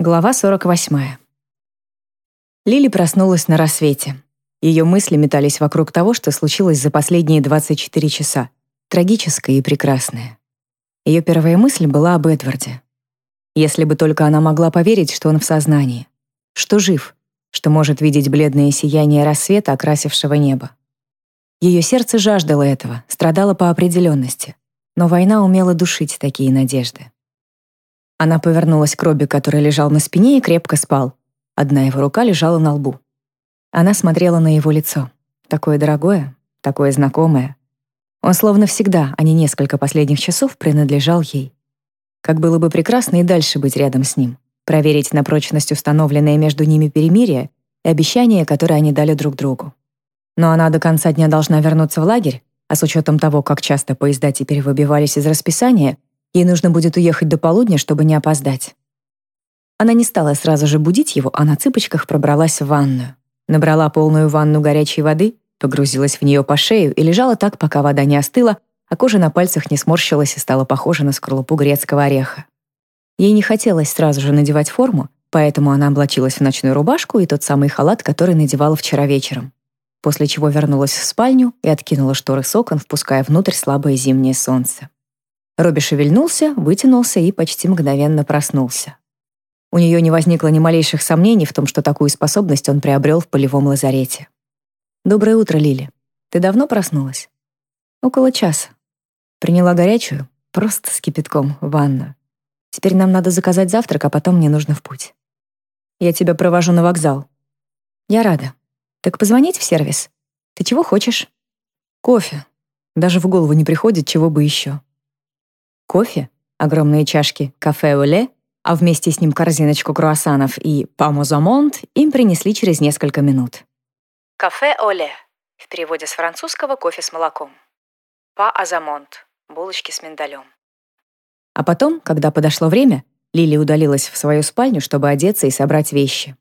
Глава 48. Лили проснулась на рассвете. Ее мысли метались вокруг того, что случилось за последние 24 часа. Трагическое и прекрасное. Ее первая мысль была об Эдварде. Если бы только она могла поверить, что он в сознании, что жив, что может видеть бледное сияние рассвета, окрасившего небо. Ее сердце жаждало этого, страдало по определенности, но война умела душить такие надежды. Она повернулась к Робби, который лежал на спине и крепко спал. Одна его рука лежала на лбу. Она смотрела на его лицо. Такое дорогое, такое знакомое. Он словно всегда, а не несколько последних часов, принадлежал ей. Как было бы прекрасно и дальше быть рядом с ним, проверить на прочность установленное между ними перемирие и обещание, которое они дали друг другу. Но она до конца дня должна вернуться в лагерь, а с учетом того, как часто поезда теперь выбивались из расписания, Ей нужно будет уехать до полудня, чтобы не опоздать. Она не стала сразу же будить его, а на цыпочках пробралась в ванную. Набрала полную ванну горячей воды, погрузилась в нее по шею и лежала так, пока вода не остыла, а кожа на пальцах не сморщилась и стала похожа на скорлупу грецкого ореха. Ей не хотелось сразу же надевать форму, поэтому она облачилась в ночную рубашку и тот самый халат, который надевала вчера вечером. После чего вернулась в спальню и откинула шторы с окон, впуская внутрь слабое зимнее солнце. Робби шевельнулся, вытянулся и почти мгновенно проснулся. У нее не возникло ни малейших сомнений в том, что такую способность он приобрел в полевом лазарете. «Доброе утро, Лили. Ты давно проснулась?» «Около часа. Приняла горячую, просто с кипятком, ванну. Теперь нам надо заказать завтрак, а потом мне нужно в путь. Я тебя провожу на вокзал. Я рада. Так позвонить в сервис? Ты чего хочешь? Кофе. Даже в голову не приходит, чего бы еще кофе, огромные чашки кафе-оле, а вместе с ним корзиночку круассанов и памозамонт им принесли через несколько минут. Кафе-оле в переводе с французского кофе с молоком. Па-азамонт булочки с миндалем. А потом, когда подошло время, Лили удалилась в свою спальню, чтобы одеться и собрать вещи.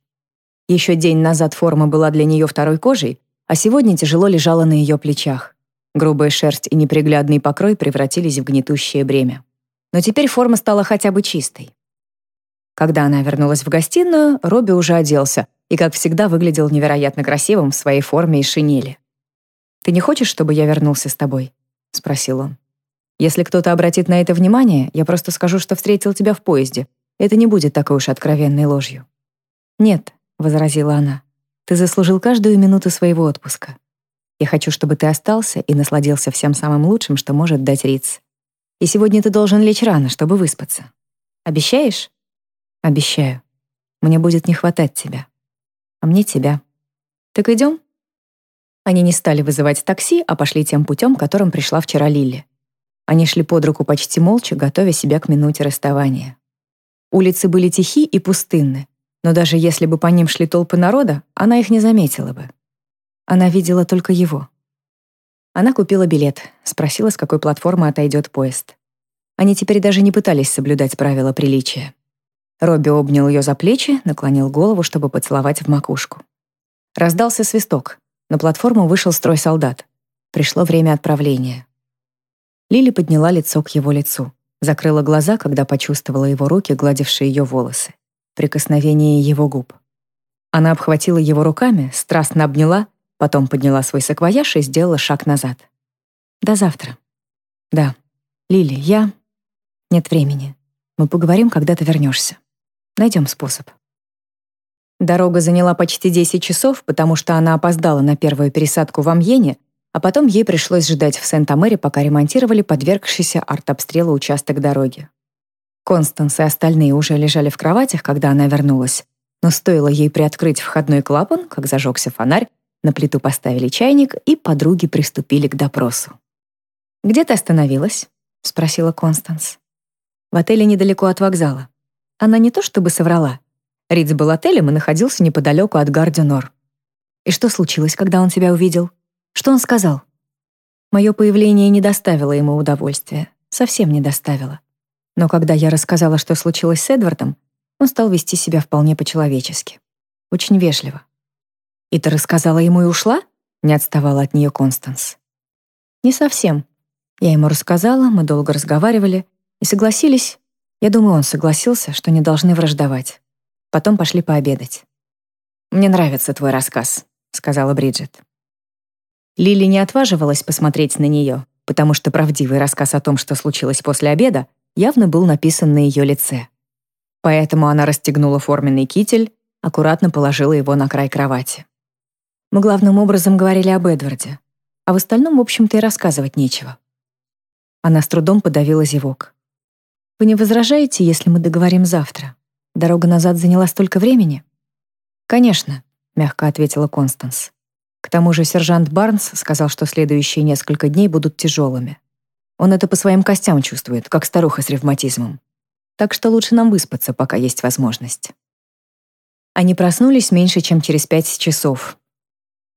Еще день назад форма была для нее второй кожей, а сегодня тяжело лежала на ее плечах. Грубая шерсть и неприглядный покрой превратились в гнетущее бремя. Но теперь форма стала хотя бы чистой. Когда она вернулась в гостиную, Робби уже оделся и, как всегда, выглядел невероятно красивым в своей форме и шинели. «Ты не хочешь, чтобы я вернулся с тобой?» — спросил он. «Если кто-то обратит на это внимание, я просто скажу, что встретил тебя в поезде. Это не будет такой уж откровенной ложью». «Нет», — возразила она, — «ты заслужил каждую минуту своего отпуска. Я хочу, чтобы ты остался и насладился всем самым лучшим, что может дать Риц. И сегодня ты должен лечь рано, чтобы выспаться. Обещаешь? Обещаю. Мне будет не хватать тебя. А мне тебя. Так идем? Они не стали вызывать такси, а пошли тем путем, которым пришла вчера Лили. Они шли под руку почти молча, готовя себя к минуте расставания. Улицы были тихи и пустынны, но даже если бы по ним шли толпы народа, она их не заметила бы. Она видела только его. Она купила билет, спросила, с какой платформы отойдет поезд. Они теперь даже не пытались соблюдать правила приличия. Робби обнял ее за плечи, наклонил голову, чтобы поцеловать в макушку. Раздался свисток. На платформу вышел строй солдат. Пришло время отправления. Лили подняла лицо к его лицу, закрыла глаза, когда почувствовала его руки, гладившие ее волосы, прикосновение его губ. Она обхватила его руками, страстно обняла Потом подняла свой саквояж и сделала шаг назад. «До завтра». «Да. Лили, я...» «Нет времени. Мы поговорим, когда ты вернешься. Найдем способ». Дорога заняла почти 10 часов, потому что она опоздала на первую пересадку в Амьене, а потом ей пришлось ждать в Сент-Амере, пока ремонтировали подвергшийся артобстрелу участок дороги. Констанс и остальные уже лежали в кроватях, когда она вернулась, но стоило ей приоткрыть входной клапан, как зажегся фонарь, на плиту поставили чайник, и подруги приступили к допросу. «Где ты остановилась?» — спросила Констанс. «В отеле недалеко от вокзала. Она не то чтобы соврала. Ридс был отелем и находился неподалеку от Гардюнор. И что случилось, когда он тебя увидел? Что он сказал?» Мое появление не доставило ему удовольствия. Совсем не доставило. Но когда я рассказала, что случилось с Эдвардом, он стал вести себя вполне по-человечески. Очень вежливо. «И ты рассказала ему и ушла?» — не отставала от нее Констанс. «Не совсем. Я ему рассказала, мы долго разговаривали и согласились. Я думаю, он согласился, что не должны враждовать. Потом пошли пообедать. «Мне нравится твой рассказ», — сказала Бриджит. Лили не отваживалась посмотреть на нее, потому что правдивый рассказ о том, что случилось после обеда, явно был написан на ее лице. Поэтому она расстегнула форменный китель, аккуратно положила его на край кровати. Мы главным образом говорили об Эдварде, а в остальном, в общем-то, и рассказывать нечего. Она с трудом подавила зевок. «Вы не возражаете, если мы договорим завтра? Дорога назад заняла столько времени?» «Конечно», — мягко ответила Констанс. К тому же сержант Барнс сказал, что следующие несколько дней будут тяжелыми. Он это по своим костям чувствует, как старуха с ревматизмом. Так что лучше нам выспаться, пока есть возможность. Они проснулись меньше, чем через пять часов.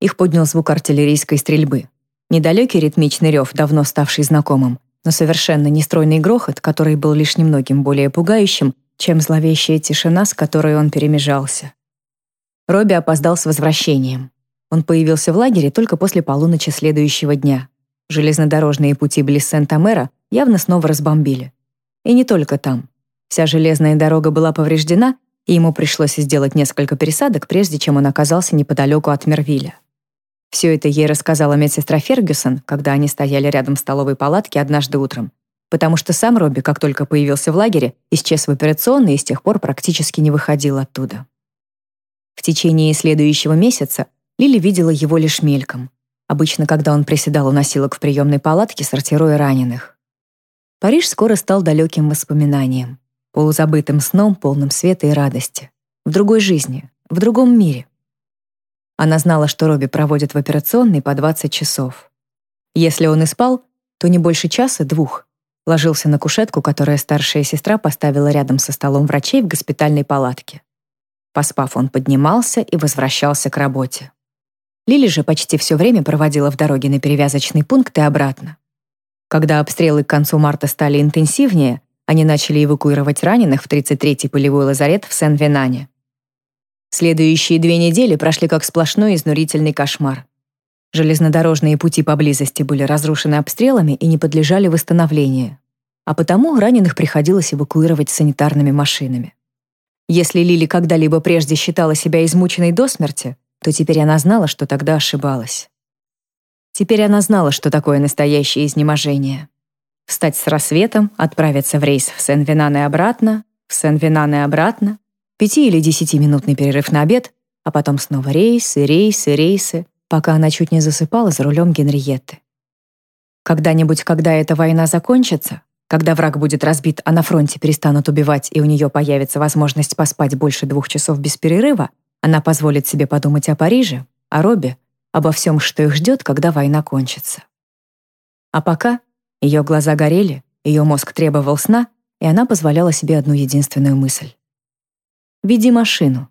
Их поднял звук артиллерийской стрельбы. Недалекий ритмичный рев, давно ставший знакомым, но совершенно нестройный грохот, который был лишь немногим более пугающим, чем зловещая тишина, с которой он перемежался. Робби опоздал с возвращением. Он появился в лагере только после полуночи следующего дня. Железнодорожные пути близ Сент-Амера явно снова разбомбили. И не только там. Вся железная дорога была повреждена, и ему пришлось сделать несколько пересадок, прежде чем он оказался неподалеку от Мервиля. Все это ей рассказала медсестра Фергюсон, когда они стояли рядом с столовой палатки однажды утром, потому что сам Робби, как только появился в лагере, исчез в операционной и с тех пор практически не выходил оттуда. В течение следующего месяца Лили видела его лишь мельком, обычно когда он приседал у носилок в приемной палатке, сортируя раненых. Париж скоро стал далеким воспоминанием, полузабытым сном, полным света и радости, в другой жизни, в другом мире. Она знала, что Робби проводит в операционной по 20 часов. Если он и спал, то не больше часа-двух. Ложился на кушетку, которую старшая сестра поставила рядом со столом врачей в госпитальной палатке. Поспав, он поднимался и возвращался к работе. Лили же почти все время проводила в дороге на перевязочный пункт и обратно. Когда обстрелы к концу марта стали интенсивнее, они начали эвакуировать раненых в 33-й полевой лазарет в Сен-Венане. Следующие две недели прошли как сплошной изнурительный кошмар. Железнодорожные пути поблизости были разрушены обстрелами и не подлежали восстановлению. А потому раненых приходилось эвакуировать санитарными машинами. Если Лили когда-либо прежде считала себя измученной до смерти, то теперь она знала, что тогда ошибалась. Теперь она знала, что такое настоящее изнеможение. Встать с рассветом, отправиться в рейс в Сен-Винан и обратно, в Сен-Винан и обратно, пяти- или десятиминутный перерыв на обед, а потом снова рейсы, рейсы, рейсы, пока она чуть не засыпала за рулем Генриетты. Когда-нибудь, когда эта война закончится, когда враг будет разбит, а на фронте перестанут убивать, и у нее появится возможность поспать больше двух часов без перерыва, она позволит себе подумать о Париже, о Робе, обо всем, что их ждет, когда война кончится. А пока ее глаза горели, ее мозг требовал сна, и она позволяла себе одну единственную мысль. Веди машину.